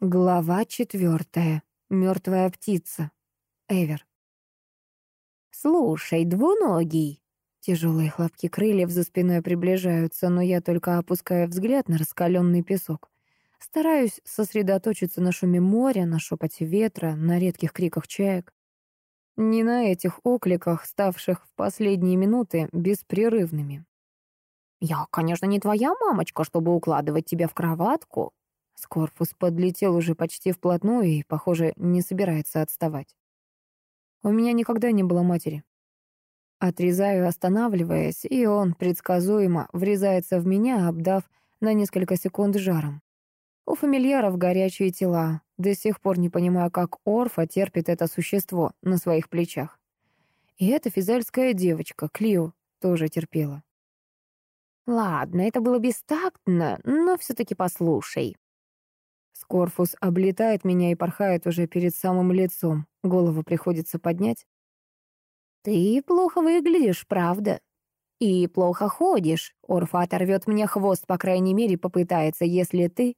Глава четвертая. Мертвая птица. Эвер. «Слушай, двуногий!» Тяжелые хлопки крыльев за спиной приближаются, но я только опускаю взгляд на раскаленный песок. Стараюсь сосредоточиться на шуме моря, на шепоте ветра, на редких криках чаек. Не на этих окликах, ставших в последние минуты беспрерывными. «Я, конечно, не твоя мамочка, чтобы укладывать тебя в кроватку», Скорпус подлетел уже почти вплотную и, похоже, не собирается отставать. У меня никогда не было матери. Отрезаю, останавливаясь, и он предсказуемо врезается в меня, обдав на несколько секунд жаром. У фамильяров горячие тела. До сих пор не понимаю, как Орфа терпит это существо на своих плечах. И эта физальская девочка, Клио, тоже терпела. «Ладно, это было бестактно, но все-таки послушай», Скорфус облетает меня и порхает уже перед самым лицом. Голову приходится поднять. «Ты плохо выглядишь, правда? И плохо ходишь. Орфа оторвет мне хвост, по крайней мере, попытается, если ты...»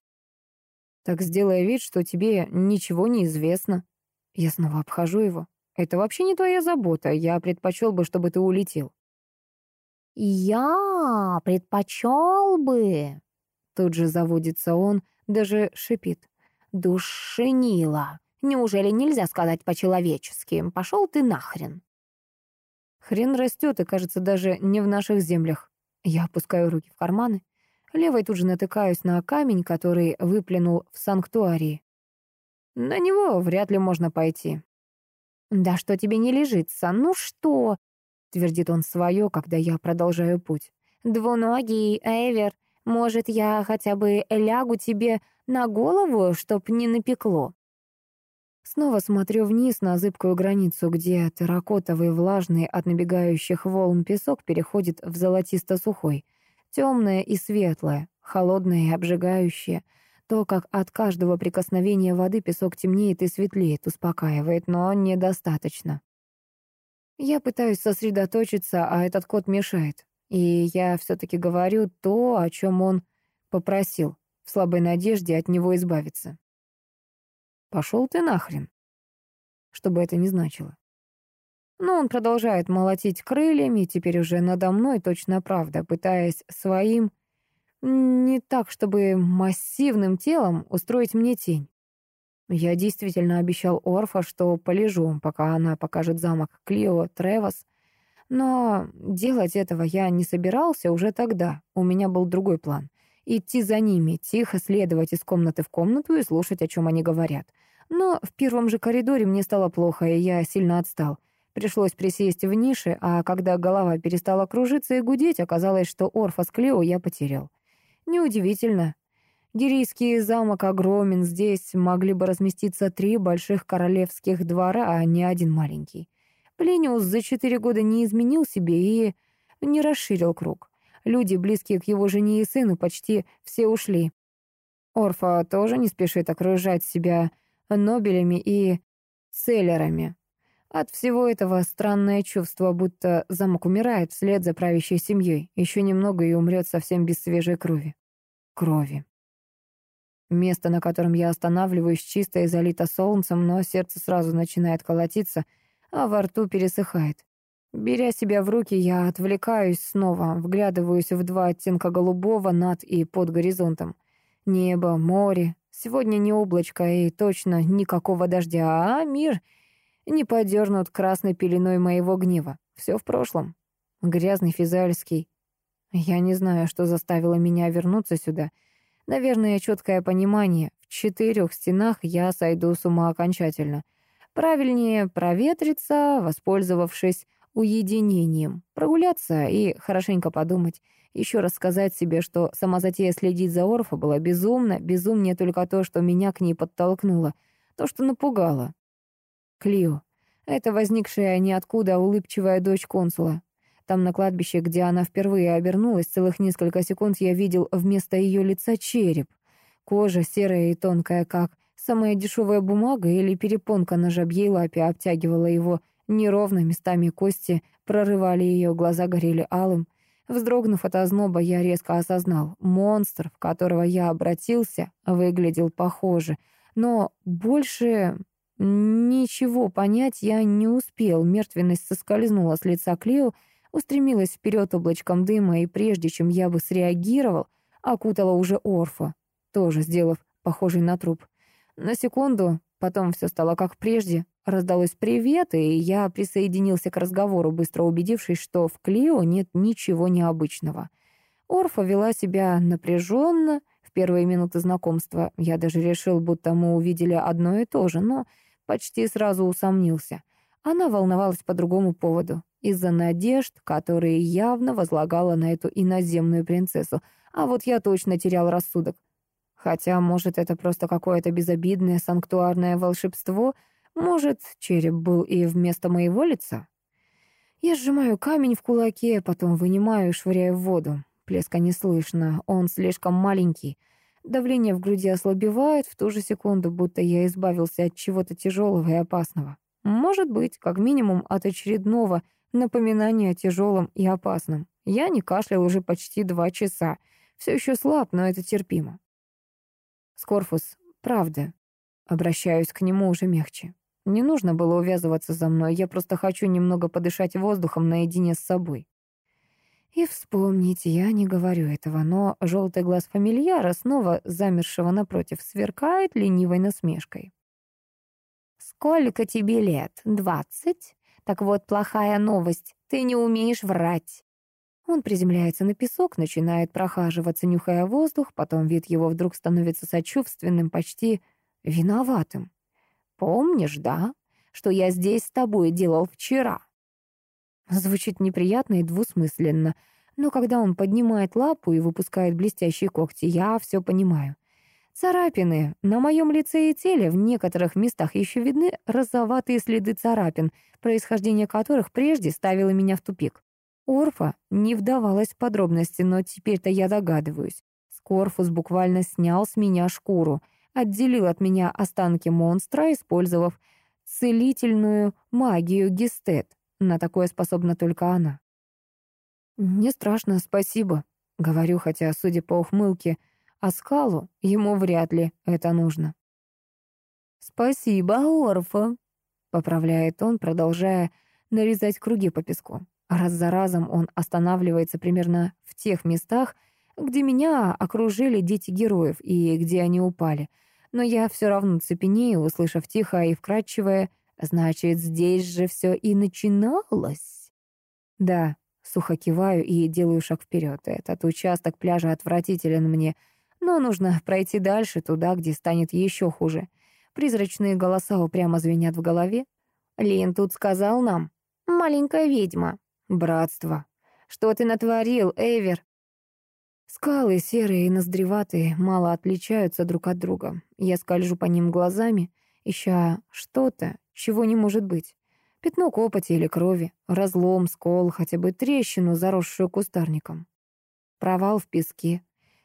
«Так сделай вид, что тебе ничего не известно». Я снова обхожу его. «Это вообще не твоя забота. Я предпочел бы, чтобы ты улетел». «Я предпочел бы...» Тут же заводится он, даже шипит. «Душенила! Неужели нельзя сказать по-человечески? Пошел ты нахрен!» Хрен растет и, кажется, даже не в наших землях. Я опускаю руки в карманы. Левой тут же натыкаюсь на камень, который выплюнул в санктуарии. На него вряд ли можно пойти. «Да что тебе не лежится? Ну что?» — твердит он свое, когда я продолжаю путь. «Двуногий, Эвер, может, я хотя бы лягу тебе на голову, чтоб не напекло?» Снова смотрю вниз на зыбкую границу, где терракотовый, влажный от набегающих волн песок переходит в золотисто-сухой. Темное и светлое, холодное и обжигающее. То, как от каждого прикосновения воды песок темнеет и светлеет, успокаивает, но недостаточно. Я пытаюсь сосредоточиться, а этот кот мешает. И я все-таки говорю то, о чем он попросил, в слабой надежде от него избавиться. Пошел ты нахрен. Что бы это ни значило. Но он продолжает молотить крыльями, теперь уже надо мной точно правда, пытаясь своим, не так, чтобы массивным телом устроить мне тень. Я действительно обещал Орфа, что полежу, пока она покажет замок Клио Тревос, но делать этого я не собирался уже тогда. У меня был другой план. Идти за ними, тихо следовать из комнаты в комнату и слушать, о чем они говорят. Но в первом же коридоре мне стало плохо, и я сильно отстал. Пришлось присесть в нише, а когда голова перестала кружиться и гудеть, оказалось, что Орфа с Клео я потерял. Неудивительно. Гирийский замок огромен, здесь могли бы разместиться три больших королевских двора, а не один маленький. Плениус за четыре года не изменил себе и не расширил круг. Люди, близкие к его жене и сыну, почти все ушли. Орфа тоже не спешит окружать себя нобелями и селлерами. От всего этого странное чувство, будто замок умирает вслед за правящей семьей. Еще немного и умрет совсем без свежей крови. Крови. Место, на котором я останавливаюсь, чисто и залито солнцем, но сердце сразу начинает колотиться — а во рту пересыхает. Беря себя в руки, я отвлекаюсь снова, вглядываюсь в два оттенка голубого над и под горизонтом. Небо, море. Сегодня не облачко и точно никакого дождя, а мир не подернут красной пеленой моего гнева. Все в прошлом. Грязный физальский. Я не знаю, что заставило меня вернуться сюда. Наверное, четкое понимание. В четырех стенах я сойду с ума окончательно — Правильнее проветриться, воспользовавшись уединением, прогуляться и хорошенько подумать. Еще раз сказать себе, что сама затея следить за Орфа была безумна, безумнее только то, что меня к ней подтолкнуло, то, что напугало. Клио. Это возникшая ниоткуда улыбчивая дочь консула. Там на кладбище, где она впервые обернулась, целых несколько секунд я видел вместо ее лица череп. Кожа серая и тонкая, как Самая дешевая бумага или перепонка на жабьей лапе обтягивала его неровно, местами кости прорывали ее, глаза горели алым. Вздрогнув от озноба, я резко осознал, монстр, в которого я обратился, выглядел похоже. Но больше ничего понять я не успел. Мертвенность соскользнула с лица Клео, устремилась вперед облачком дыма, и прежде чем я бы среагировал, окутала уже Орфа, тоже сделав похожий на труп. На секунду, потом все стало как прежде, раздалось «привет», и я присоединился к разговору, быстро убедившись, что в Клео нет ничего необычного. Орфа вела себя напряженно, в первые минуты знакомства я даже решил, будто мы увидели одно и то же, но почти сразу усомнился. Она волновалась по другому поводу, из-за надежд, которые явно возлагала на эту иноземную принцессу, а вот я точно терял рассудок. Хотя, может, это просто какое-то безобидное санктуарное волшебство, может, череп был и вместо моего лица? Я сжимаю камень в кулаке, потом вынимаю и швыряю в воду. Плеска не слышно, он слишком маленький. Давление в груди ослабевает в ту же секунду, будто я избавился от чего-то тяжелого и опасного. Может быть, как минимум от очередного напоминания о тяжелом и опасном. Я не кашлял уже почти два часа. Все еще слаб, но это терпимо. Скорфус, правда. Обращаюсь к нему уже мягче. Не нужно было увязываться за мной, я просто хочу немного подышать воздухом наедине с собой. И вспомнить я не говорю этого, но желтый глаз фамильяра, снова замершего напротив, сверкает ленивой насмешкой. «Сколько тебе лет? Двадцать? Так вот, плохая новость, ты не умеешь врать». Он приземляется на песок, начинает прохаживаться, нюхая воздух, потом вид его вдруг становится сочувственным, почти виноватым. «Помнишь, да, что я здесь с тобой делал вчера?» Звучит неприятно и двусмысленно, но когда он поднимает лапу и выпускает блестящие когти, я все понимаю. Царапины. На моем лице и теле в некоторых местах еще видны розоватые следы царапин, происхождение которых прежде ставило меня в тупик. Орфа не вдавалась в подробности, но теперь-то я догадываюсь. Скорфус буквально снял с меня шкуру, отделил от меня останки монстра, использовав целительную магию гестет. На такое способна только она. «Не страшно, спасибо», — говорю, хотя, судя по ухмылке, оскалу ему вряд ли это нужно. «Спасибо, Орфа», — поправляет он, продолжая нарезать круги по песку. Раз за разом он останавливается примерно в тех местах, где меня окружили дети героев и где они упали. Но я все равно цепенею, услышав тихое и вкрадчивое Значит, здесь же все и начиналось? Да, сухо киваю и делаю шаг вперед. Этот участок пляжа отвратителен мне, но нужно пройти дальше, туда, где станет еще хуже. Призрачные голоса упрямо звенят в голове. Лин тут сказал нам. «Маленькая ведьма». «Братство». «Что ты натворил, Эвер?» Скалы серые и ноздреватые мало отличаются друг от друга. Я скольжу по ним глазами, ища что-то, чего не может быть. Пятно копоти или крови, разлом, скол, хотя бы трещину, заросшую кустарником. Провал в песке.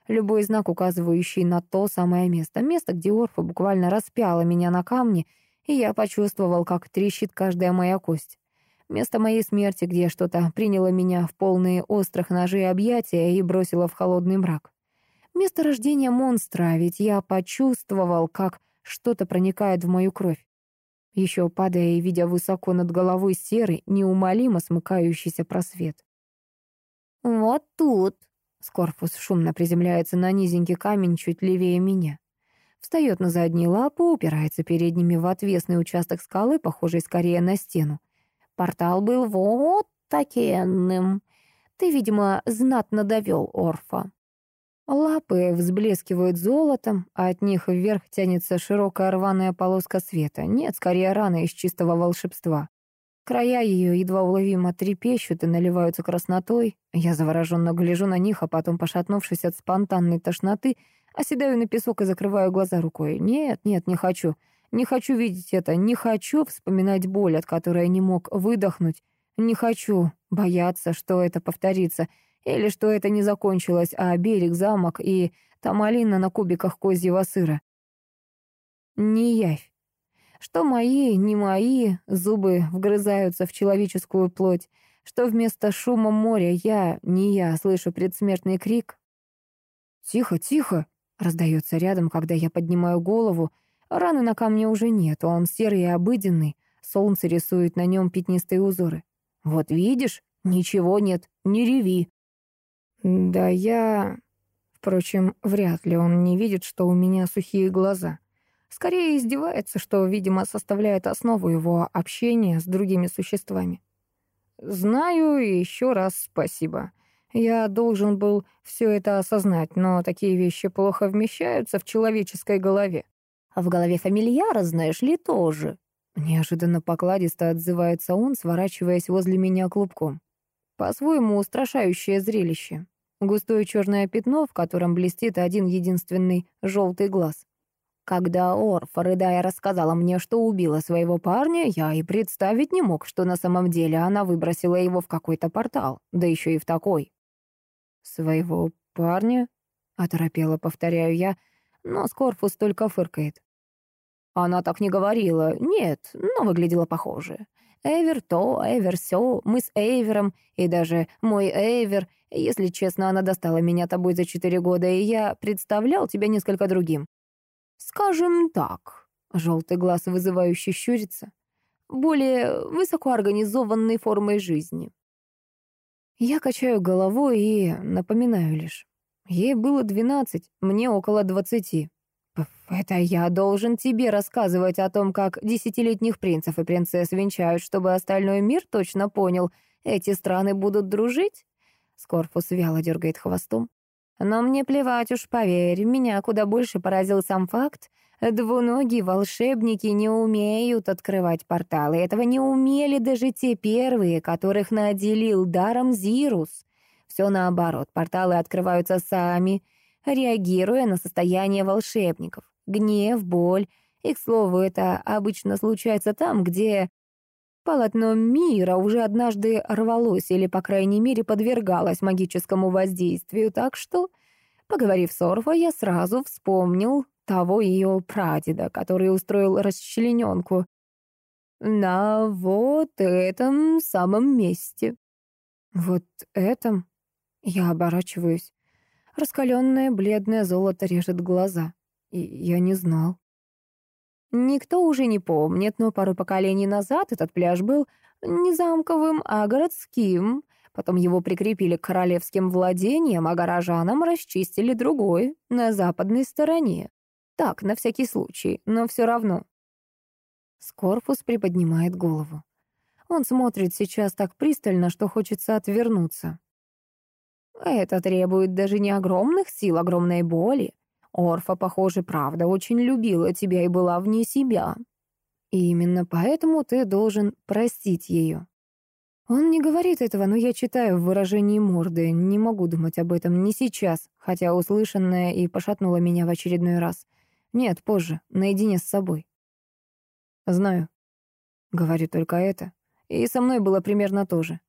Любой знак, указывающий на то самое место. Место, где Орфа буквально распяла меня на камне, и я почувствовал, как трещит каждая моя кость. Место моей смерти, где что-то приняло меня в полные острых ножей объятия и бросило в холодный мрак. Место рождения монстра, ведь я почувствовал, как что-то проникает в мою кровь еще падая и видя высоко над головой серый, неумолимо смыкающийся просвет. «Вот тут!» — Скорпус шумно приземляется на низенький камень чуть левее меня. Встает на задние лапы, упирается передними в отвесный участок скалы, похожий скорее на стену. Портал был вот такенным. Ты, видимо, знатно довел Орфа. Лапы взблескивают золотом, а от них вверх тянется широкая рваная полоска света. Нет, скорее рана из чистого волшебства. Края ее едва уловимо трепещут и наливаются краснотой. Я завороженно гляжу на них, а потом, пошатнувшись от спонтанной тошноты, оседаю на песок и закрываю глаза рукой. Нет, нет, не хочу. Не хочу видеть это. Не хочу вспоминать боль, от которой не мог выдохнуть. Не хочу бояться, что это повторится. Или что это не закончилось, а берег, замок и тамалина на кубиках козьего сыра. Не явь. Что мои, не мои, зубы вгрызаются в человеческую плоть, что вместо шума моря я, не я, слышу предсмертный крик. «Тихо, тихо!» — раздается рядом, когда я поднимаю голову, Раны на камне уже нет, он серый и обыденный, солнце рисует на нем пятнистые узоры. Вот видишь, ничего нет, не реви. Да я... Впрочем, вряд ли он не видит, что у меня сухие глаза. Скорее издевается, что, видимо, составляет основу его общения с другими существами. Знаю и еще раз спасибо. Я должен был все это осознать, но такие вещи плохо вмещаются в человеческой голове. А в голове фамильяра, знаешь ли, тоже. Неожиданно покладисто отзывается он, сворачиваясь возле меня клубком. По-своему устрашающее зрелище. Густое черное пятно, в котором блестит один единственный желтый глаз. Когда Орфа, рыдая, рассказала мне, что убила своего парня, я и представить не мог, что на самом деле она выбросила его в какой-то портал, да еще и в такой. «Своего парня?» — оторопела, повторяю я, но Скорфус только фыркает. Она так не говорила, нет, но выглядела похоже. Эвер то, Эвер сё, мы с Эвером, и даже мой Эвер. Если честно, она достала меня тобой за четыре года, и я представлял тебя несколько другим. Скажем так, желтый глаз вызывающе щурится, более высокоорганизованной формой жизни. Я качаю головой и напоминаю лишь. Ей было двенадцать, мне около двадцати. Это я должен тебе рассказывать о том, как десятилетних принцев и принцесс венчают, чтобы остальной мир точно понял, эти страны будут дружить? Скорпус вяло дергает хвостом. Но мне плевать уж, поверь, меня куда больше поразил сам факт. Двуногие волшебники не умеют открывать порталы. Этого не умели даже те первые, которых наделил даром Зирус. Все наоборот, порталы открываются сами, реагируя на состояние волшебников. Гнев, боль. И, к слову, это обычно случается там, где Полотно мира уже однажды рвалось или, по крайней мере, подвергалось магическому воздействию, так что, поговорив с Орфа, я сразу вспомнил того ее прадеда, который устроил расчлененку на вот этом самом месте. Вот этом? Я оборачиваюсь. Раскаленное бледное золото режет глаза. И я не знал. Никто уже не помнит, но пару поколений назад этот пляж был не замковым, а городским. Потом его прикрепили к королевским владениям, а горожанам расчистили другой, на западной стороне. Так, на всякий случай, но все равно. Скорпус приподнимает голову. Он смотрит сейчас так пристально, что хочется отвернуться. Это требует даже не огромных сил, огромной боли. Орфа, похоже, правда очень любила тебя и была вне себя. И именно поэтому ты должен простить ее. Он не говорит этого, но я читаю в выражении морды, не могу думать об этом не сейчас, хотя услышанное и пошатнуло меня в очередной раз. Нет, позже, наедине с собой. Знаю. Говорю только это. И со мной было примерно то же.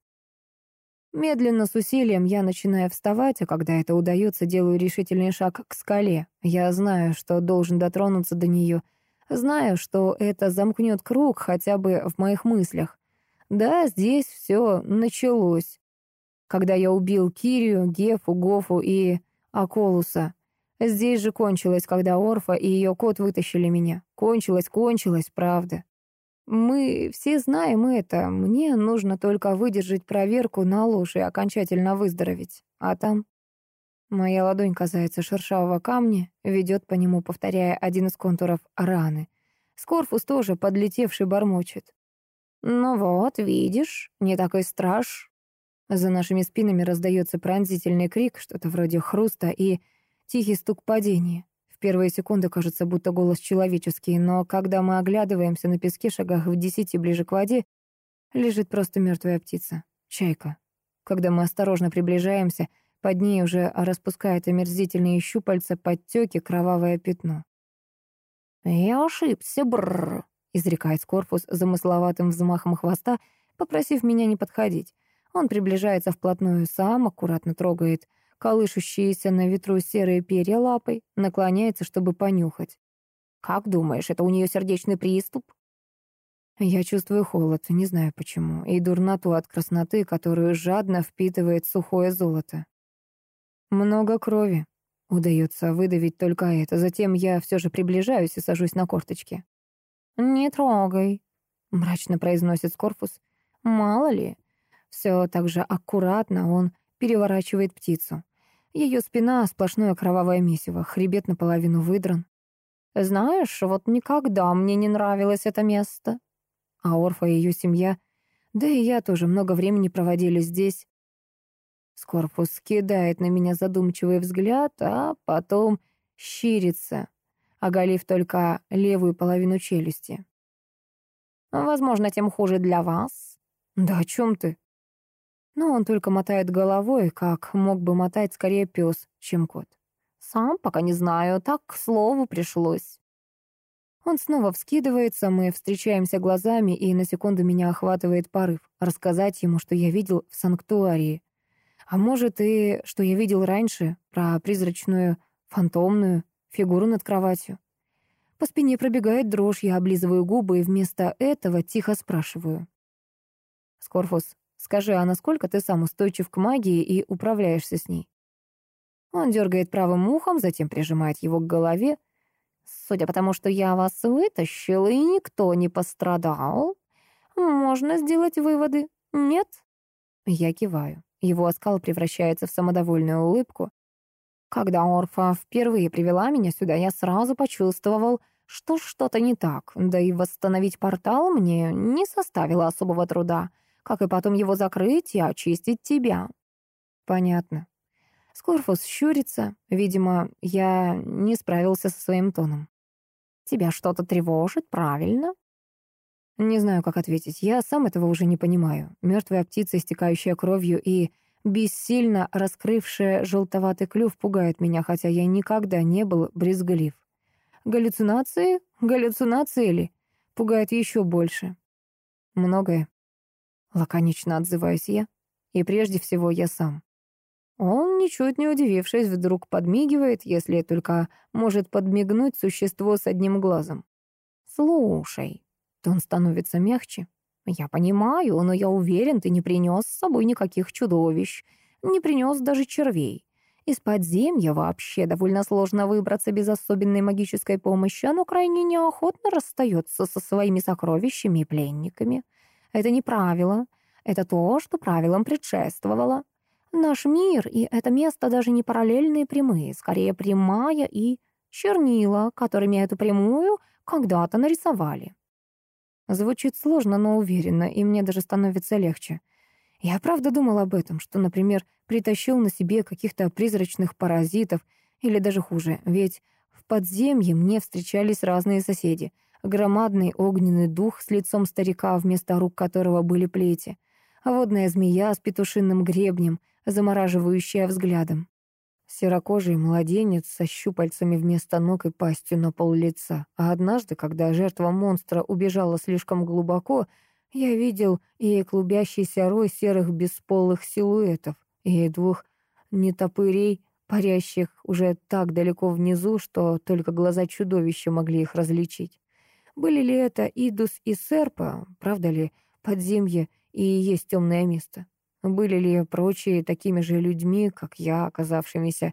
Медленно, с усилием, я начинаю вставать, а когда это удается, делаю решительный шаг к скале. Я знаю, что должен дотронуться до нее. Знаю, что это замкнет круг хотя бы в моих мыслях. Да, здесь все началось. Когда я убил Кирию, Гефу, Гофу и Аколуса. Здесь же кончилось, когда Орфа и ее кот вытащили меня. Кончилось, кончилось, правда. Мы все знаем это. Мне нужно только выдержать проверку на ложь и окончательно выздороветь. А там... Моя ладонь касается шершавого камня, ведет по нему, повторяя один из контуров раны. Скорфус тоже, подлетевший, бормочет. «Ну вот, видишь, не такой страж». За нашими спинами раздается пронзительный крик, что-то вроде хруста и тихий стук падения. В первые секунды кажется, будто голос человеческий, но когда мы оглядываемся на песке шагах в десяти ближе к воде, лежит просто мертвая птица, чайка. Когда мы осторожно приближаемся, под ней уже распускает омерзительные щупальца, подтеки, кровавое пятно. «Я ошибся, бррр», — изрекает Скорпус замысловатым взмахом хвоста, попросив меня не подходить. Он приближается вплотную сам, аккуратно трогает колышущиеся на ветру серые перья лапой, наклоняется, чтобы понюхать. «Как думаешь, это у нее сердечный приступ?» Я чувствую холод, не знаю почему, и дурноту от красноты, которую жадно впитывает сухое золото. Много крови. Удается выдавить только это. Затем я все же приближаюсь и сажусь на корточки. «Не трогай», — мрачно произносит Скорпус. «Мало ли». Все так же аккуратно он переворачивает птицу. Ее спина — сплошное кровавое месиво, хребет наполовину выдран. «Знаешь, вот никогда мне не нравилось это место». А Орфа и ее семья, да и я тоже много времени проводили здесь. Скорпус кидает на меня задумчивый взгляд, а потом щирится, оголив только левую половину челюсти. «Возможно, тем хуже для вас». «Да о чем ты?» Но он только мотает головой, как мог бы мотать скорее пес, чем кот. «Сам пока не знаю, так к слову пришлось». Он снова вскидывается, мы встречаемся глазами, и на секунду меня охватывает порыв рассказать ему, что я видел в санктуарии. А может, и что я видел раньше, про призрачную, фантомную фигуру над кроватью. По спине пробегает дрожь, я облизываю губы и вместо этого тихо спрашиваю. «Скорфус, скажи, а насколько ты сам устойчив к магии и управляешься с ней?» Он дергает правым ухом, затем прижимает его к голове. «Судя по тому, что я вас вытащил, и никто не пострадал, можно сделать выводы, нет?» Я киваю. Его оскал превращается в самодовольную улыбку. Когда Орфа впервые привела меня сюда, я сразу почувствовал, что что-то не так, да и восстановить портал мне не составило особого труда, как и потом его закрыть и очистить тебя. Понятно. Скорфус щурится. Видимо, я не справился со своим тоном. Тебя что-то тревожит, правильно? Не знаю, как ответить. Я сам этого уже не понимаю. Мертвая птица, истекающая кровью и бессильно раскрывшая желтоватый клюв пугает меня, хотя я никогда не был брезглив. Галлюцинации? Галлюцинации ли? Пугает еще больше. Многое. Лаконично отзываюсь я. И прежде всего я сам. Он, ничуть не удивившись, вдруг подмигивает, если только может подмигнуть существо с одним глазом. «Слушай, Тон становится мягче. «Я понимаю, но я уверен, ты не принес с собой никаких чудовищ, не принес даже червей. Из подземья вообще довольно сложно выбраться без особенной магической помощи. Оно крайне неохотно расстается со своими сокровищами и пленниками. Это не правило. Это то, что правилам предшествовало. Наш мир и это место даже не параллельные прямые, скорее прямая и чернила, которыми эту прямую когда-то нарисовали. Звучит сложно, но уверенно, и мне даже становится легче. Я правда думал об этом, что, например, притащил на себе каких-то призрачных паразитов, или даже хуже, ведь в подземье мне встречались разные соседи. Громадный огненный дух с лицом старика, вместо рук которого были плети. Водная змея с петушиным гребнем, замораживающая взглядом. Серокожий младенец со щупальцами вместо ног и пастью на пол лица. А однажды, когда жертва монстра убежала слишком глубоко, я видел и клубящийся рой серых бесполых силуэтов, и двух нетопырей, парящих уже так далеко внизу, что только глаза чудовища могли их различить. Были ли это Идус и Серпа, правда ли, подземье и есть темное место? Были ли прочие такими же людьми, как я, оказавшимися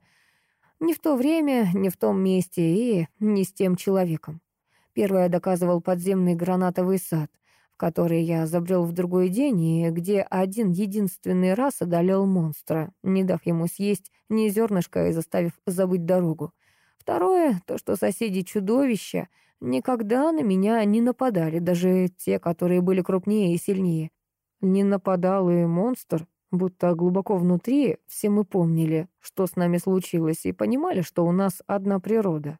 не в то время, не в том месте и не с тем человеком? Первое доказывал подземный гранатовый сад, в который я забрел в другой день и где один единственный раз одолел монстра, не дав ему съесть ни зернышка и заставив забыть дорогу. Второе — то, что соседи-чудовища никогда на меня не нападали, даже те, которые были крупнее и сильнее. Не нападал и монстр, будто глубоко внутри все мы помнили, что с нами случилось, и понимали, что у нас одна природа.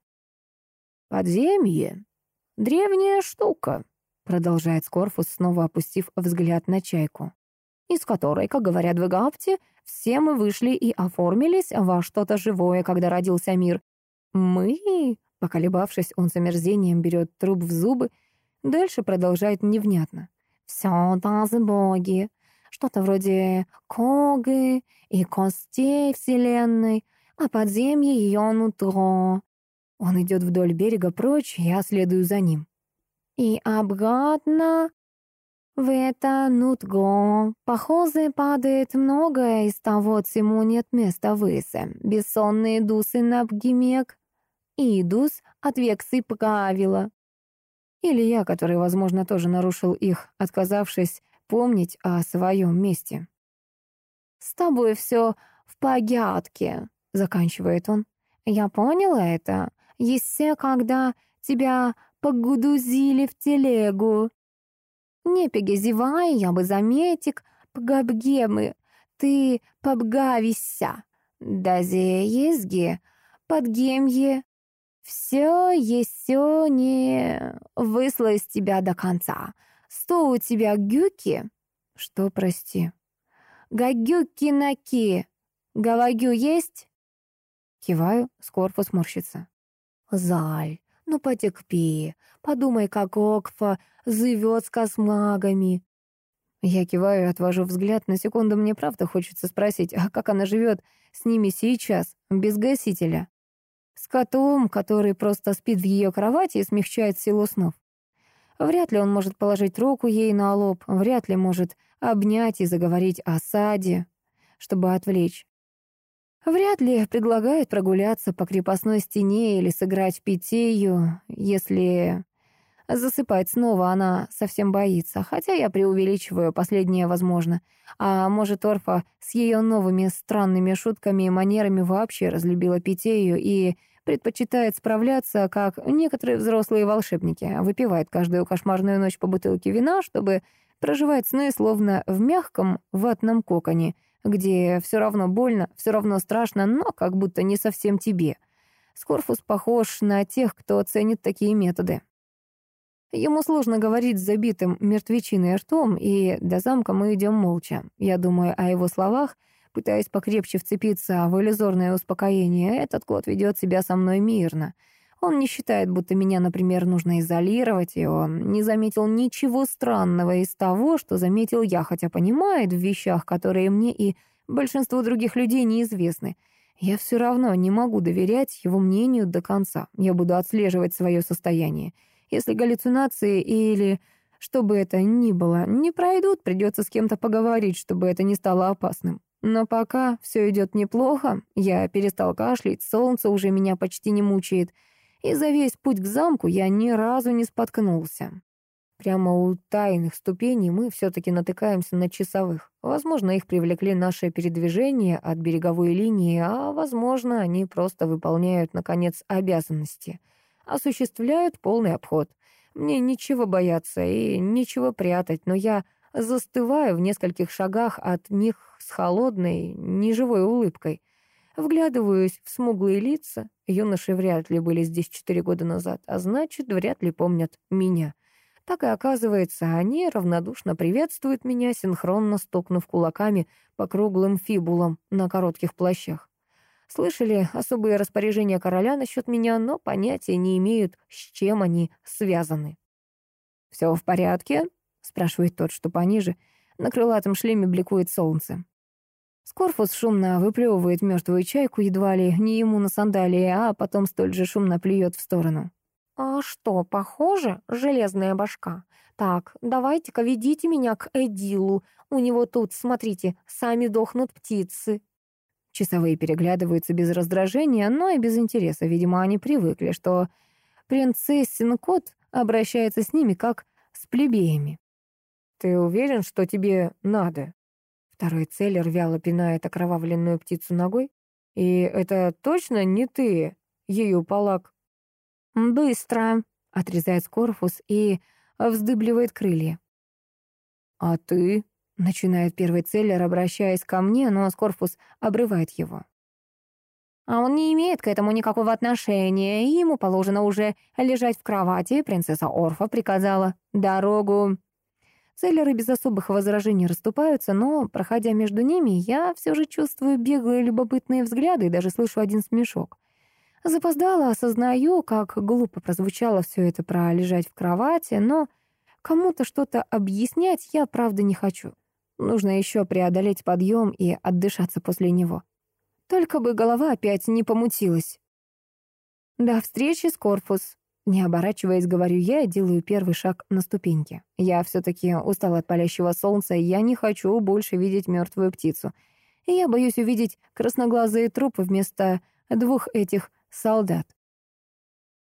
«Подземье — древняя штука», — продолжает Скорфус, снова опустив взгляд на чайку, «из которой, как говорят в Эгапте, все мы вышли и оформились во что-то живое, когда родился мир. Мы...» Поколебавшись, он с омерзением берет труп в зубы, дальше продолжает невнятно. Все тазы боги, что-то вроде Коги и костей Вселенной, а подземье ее нутро. Он идет вдоль берега прочь, я следую за ним. И обратно В это нутго, похоже, падает многое из того, чему нет места выше. Бессонные дусы на пгимек, идус, отвексы правила. Или я, который, возможно, тоже нарушил их, отказавшись помнить о своем месте. «С тобой все в порядке», — заканчивает он. «Я поняла это, если когда тебя погудузили в телегу. Не перезевай, я бы заметик, пгабгемы, ты побгавися. Дазе езги, подгемье. Все еще не высло из тебя до конца. Сто у тебя гюки? Что, прости? Гагюки-наки. Галагю есть? Киваю, Скорпус морщится. Заль, ну потекпи, подумай, как Окфа живет с космагами. Я киваю и отвожу взгляд. На секунду мне правда хочется спросить, а как она живет с ними сейчас, без гасителя? С котом, который просто спит в ее кровати и смягчает силу снов. Вряд ли он может положить руку ей на лоб, вряд ли может обнять и заговорить о саде, чтобы отвлечь. Вряд ли предлагает прогуляться по крепостной стене или сыграть в питею, если засыпать снова она совсем боится, хотя я преувеличиваю, последнее возможно. А может, Орфа с ее новыми странными шутками и манерами вообще разлюбила питею и предпочитает справляться, как некоторые взрослые волшебники, выпивает каждую кошмарную ночь по бутылке вина, чтобы проживать сны словно в мягком ватном коконе — где все равно больно, все равно страшно, но как будто не совсем тебе. Скорфус похож на тех, кто оценит такие методы. Ему сложно говорить с забитым мертвечиной ртом, и до замка мы идем молча. Я думаю о его словах, пытаясь покрепче вцепиться в иллюзорное успокоение. Этот кот ведет себя со мной мирно — он не считает, будто меня, например, нужно изолировать, и он не заметил ничего странного из того, что заметил я, хотя понимает в вещах, которые мне и большинству других людей неизвестны. Я все равно не могу доверять его мнению до конца. Я буду отслеживать свое состояние. Если галлюцинации или что бы это ни было не пройдут, придется с кем-то поговорить, чтобы это не стало опасным. Но пока все идет неплохо, я перестал кашлять, солнце уже меня почти не мучает — и за весь путь к замку я ни разу не споткнулся. Прямо у тайных ступеней мы все-таки натыкаемся на часовых. Возможно, их привлекли наши передвижения от береговой линии, а, возможно, они просто выполняют, наконец, обязанности. Осуществляют полный обход. Мне ничего бояться и ничего прятать, но я застываю в нескольких шагах от них с холодной, неживой улыбкой — Вглядываюсь в смуглые лица. Юноши вряд ли были здесь четыре года назад, а значит, вряд ли помнят меня. Так и оказывается, они равнодушно приветствуют меня, синхронно стукнув кулаками по круглым фибулам на коротких плащах. Слышали особые распоряжения короля насчет меня, но понятия не имеют, с чем они связаны. «Все в порядке?» — спрашивает тот, что пониже. На крылатом шлеме бликует солнце. Скорфус шумно выплевывает мертвую чайку, едва ли не ему на сандалии, а потом столь же шумно плюет в сторону. «А что, похоже? Железная башка. Так, давайте-ка ведите меня к Эдилу. У него тут, смотрите, сами дохнут птицы». Часовые переглядываются без раздражения, но и без интереса. Видимо, они привыкли, что принцессин кот обращается с ними как с плебеями. «Ты уверен, что тебе надо?» Второй целлер вяло пинает окровавленную птицу ногой. «И это точно не ты, ее полак?» «Быстро!» — отрезает Скорфус и вздыбливает крылья. «А ты?» — начинает первый целлер, обращаясь ко мне, но Скорфус обрывает его. А он не имеет к этому никакого отношения, и ему положено уже лежать в кровати. Принцесса Орфа приказала «Дорогу Целлеры без особых возражений расступаются, но, проходя между ними, я все же чувствую беглые любопытные взгляды и даже слышу один смешок. Запоздала, осознаю, как глупо прозвучало все это про лежать в кровати, но кому-то что-то объяснять я, правда, не хочу. Нужно еще преодолеть подъем и отдышаться после него. Только бы голова опять не помутилась. До встречи, Скорпус. Не оборачиваясь, говорю я и делаю первый шаг на ступеньке. Я все-таки устала от палящего солнца, и я не хочу больше видеть мертвую птицу. И я боюсь увидеть красноглазые трупы вместо двух этих солдат.